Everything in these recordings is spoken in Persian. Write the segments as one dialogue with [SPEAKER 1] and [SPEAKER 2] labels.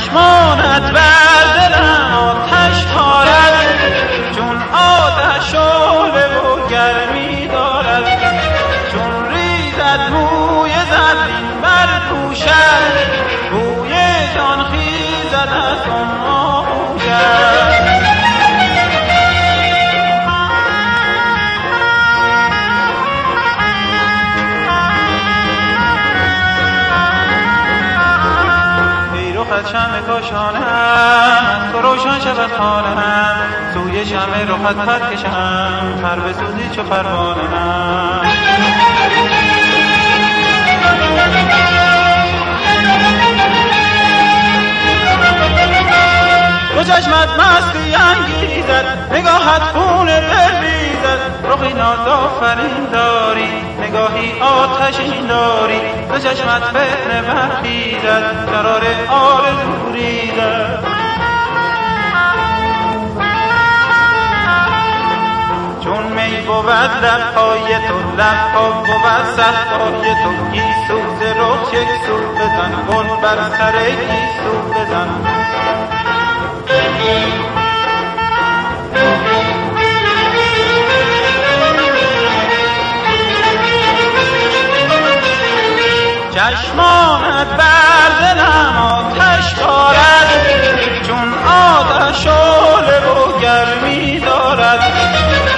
[SPEAKER 1] چشمانت بر دلم آتش خارد چون آتش شعله و گرمی دارد. چون ریزد موی زرین بر دوشد بوی جان خیزد از رخت شم کاشانم از تو روشن شود خانم سوی شم رخت پر کشم پر بسوزی چو پروانم نگاهت خون دل ریزد رخی ناز آفرین داری. نگاهی آتشین داری. دو چشمت فتنه برخیزد قرار آرزو ریزد چون می بود لبهای تو لبها بود صحرای تو. گیسو ز رخ یک سو بزن گل بر سر گیسو بزن چشمانت بر دلم آتش بارد چون آتش شعله و گرمی دارد.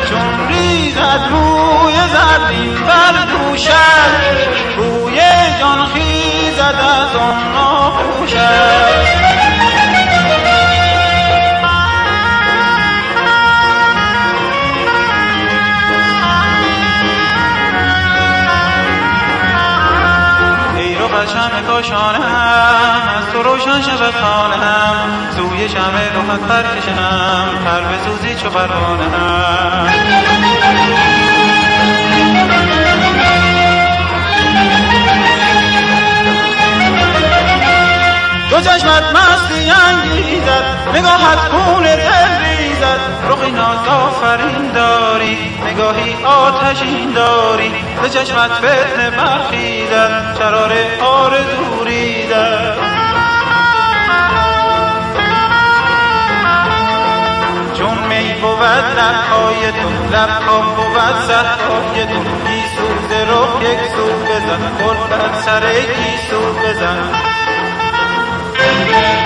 [SPEAKER 1] چون ریزد بوی زرین بر دوشد بوی جان خیزد از آن شم کاشانم از تو روشن شود خانم. سوی شم رخت پر کشم پر بسوزی چو پروانم دو چشمت مستی انگیزد نگاهت خون دل ریزد. ناز آفرین داری نگاهی آتشین داری. به چشمت فتنه برخیزد شرار آرزو ریزد چون می بود لبهای تو لبها بود صحرای تو گیسو ز رخ یک سو بزن بر سر گیسو بزن Thank.